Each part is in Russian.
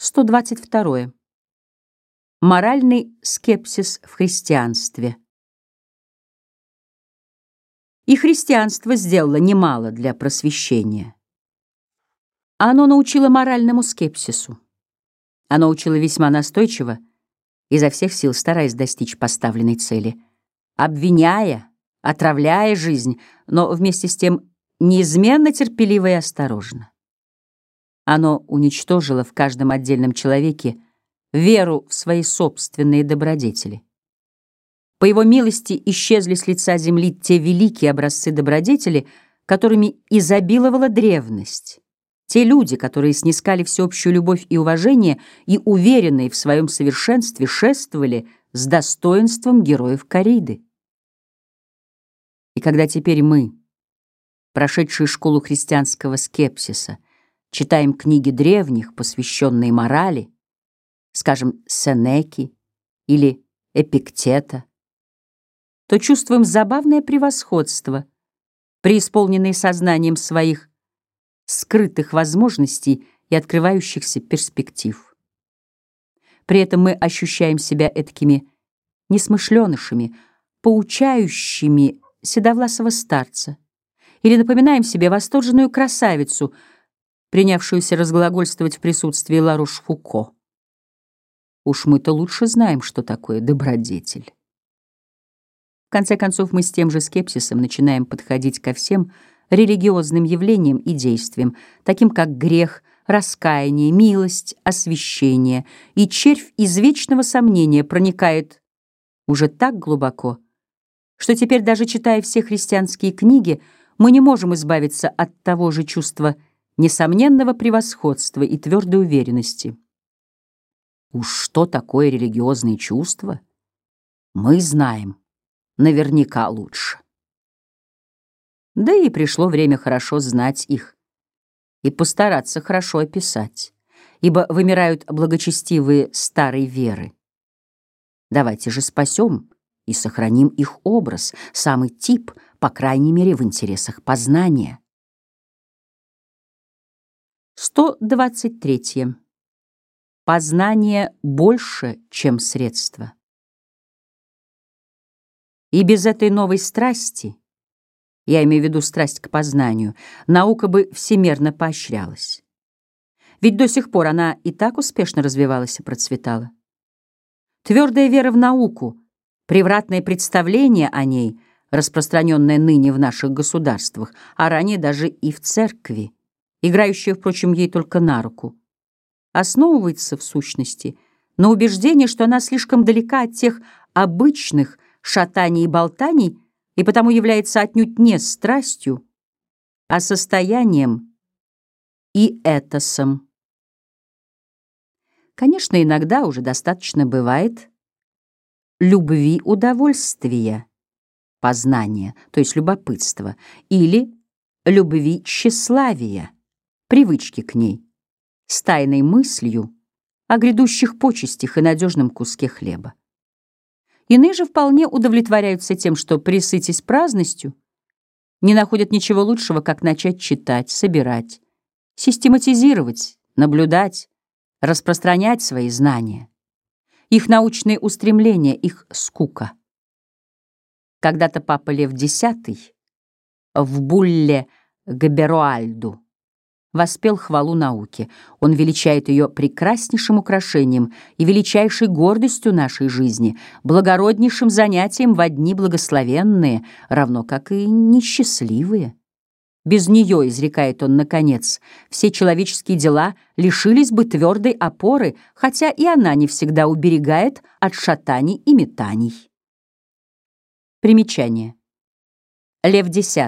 122. Моральный скепсис в христианстве. И христианство сделало немало для просвещения. Оно научило моральному скепсису. Оно учило весьма настойчиво, изо всех сил стараясь достичь поставленной цели, обвиняя, отравляя жизнь, но вместе с тем неизменно терпеливо и осторожно. Оно уничтожило в каждом отдельном человеке веру в свои собственные добродетели. По его милости исчезли с лица земли те великие образцы добродетели, которыми изобиловала древность, те люди, которые снискали всеобщую любовь и уважение и, уверенные в своем совершенстве, шествовали с достоинством героев Кариды. И когда теперь мы, прошедшие школу христианского скепсиса, читаем книги древних, посвященные морали, скажем, Сенеки или Эпиктета, то чувствуем забавное превосходство, преисполненное сознанием своих скрытых возможностей и открывающихся перспектив. При этом мы ощущаем себя этакими несмышленышами, поучающими седовласого старца, или напоминаем себе восторженную красавицу — принявшуюся разглагольствовать в присутствии Ларуш Фуко. Уж мы-то лучше знаем, что такое добродетель. В конце концов, мы с тем же скепсисом начинаем подходить ко всем религиозным явлениям и действиям, таким как грех, раскаяние, милость, освящение, и червь из вечного сомнения проникает уже так глубоко, что теперь, даже читая все христианские книги, мы не можем избавиться от того же чувства несомненного превосходства и твердой уверенности. Уж что такое религиозные чувства, мы знаем наверняка лучше. Да и пришло время хорошо знать их и постараться хорошо описать, ибо вымирают благочестивые старой веры. Давайте же спасем и сохраним их образ, самый тип, по крайней мере, в интересах познания. 123. Познание больше, чем средство. И без этой новой страсти, я имею в виду страсть к познанию, наука бы всемерно поощрялась. Ведь до сих пор она и так успешно развивалась и процветала. Твердая вера в науку, превратное представление о ней, распространенное ныне в наших государствах, а ранее даже и в церкви, играющая, впрочем, ей только на руку, основывается, в сущности, на убеждении, что она слишком далека от тех обычных шатаний и болтаний и потому является отнюдь не страстью, а состоянием и этосом. Конечно, иногда уже достаточно бывает любви удовольствия, познания, то есть любопытства, или любви тщеславия, привычки к ней, с тайной мыслью о грядущих почестях и надежном куске хлеба. Иные же вполне удовлетворяются тем, что, присытясь праздностью, не находят ничего лучшего, как начать читать, собирать, систематизировать, наблюдать, распространять свои знания. Их научные устремления, их скука. Когда-то папа Лев X в булле Габеруальду воспел хвалу науке. Он величает ее прекраснейшим украшением и величайшей гордостью нашей жизни, благороднейшим занятием во дни благословенные, равно как и несчастливые. Без нее, изрекает он наконец, все человеческие дела лишились бы твердой опоры, хотя и она не всегда уберегает от шатаний и метаний. Примечание. Лев X.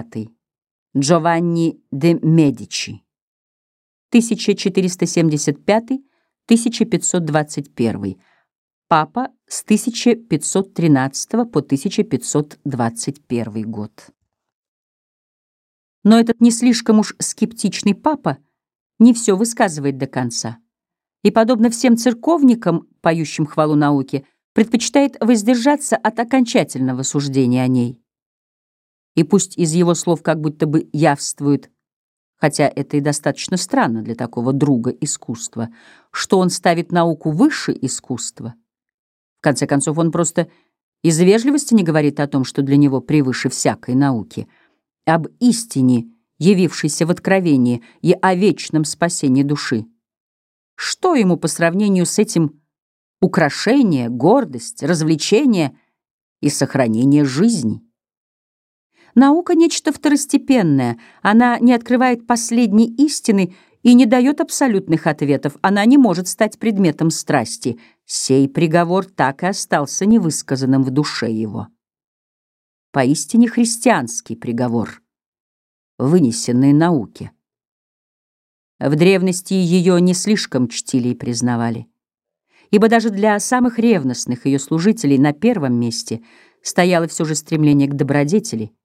Джованни де Медичи. 1475-1521, папа с 1513 по 1521 год. Но этот не слишком уж скептичный папа не все высказывает до конца. И, подобно всем церковникам, поющим хвалу науке, предпочитает воздержаться от окончательного суждения о ней. И пусть из его слов как будто бы явствует хотя это и достаточно странно для такого друга искусства, что он ставит науку выше искусства. В конце концов, он просто из вежливости не говорит о том, что для него превыше всякой науки, об истине, явившейся в откровении, и о вечном спасении души. Что ему по сравнению с этим украшение, гордость, развлечение и сохранение жизни? Наука — нечто второстепенное, она не открывает последней истины и не дает абсолютных ответов, она не может стать предметом страсти. Сей приговор так и остался невысказанным в душе его. Поистине христианский приговор, вынесенный науке. В древности ее не слишком чтили и признавали, ибо даже для самых ревностных ее служителей на первом месте стояло все же стремление к добродетели —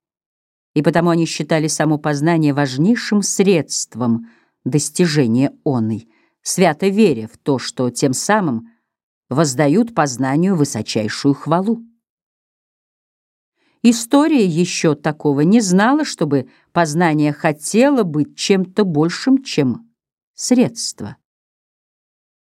и потому они считали само познание важнейшим средством достижения оной, свято веря в то, что тем самым воздают познанию высочайшую хвалу. История еще такого не знала, чтобы познание хотело быть чем-то большим, чем средство.